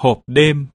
hộp đêm.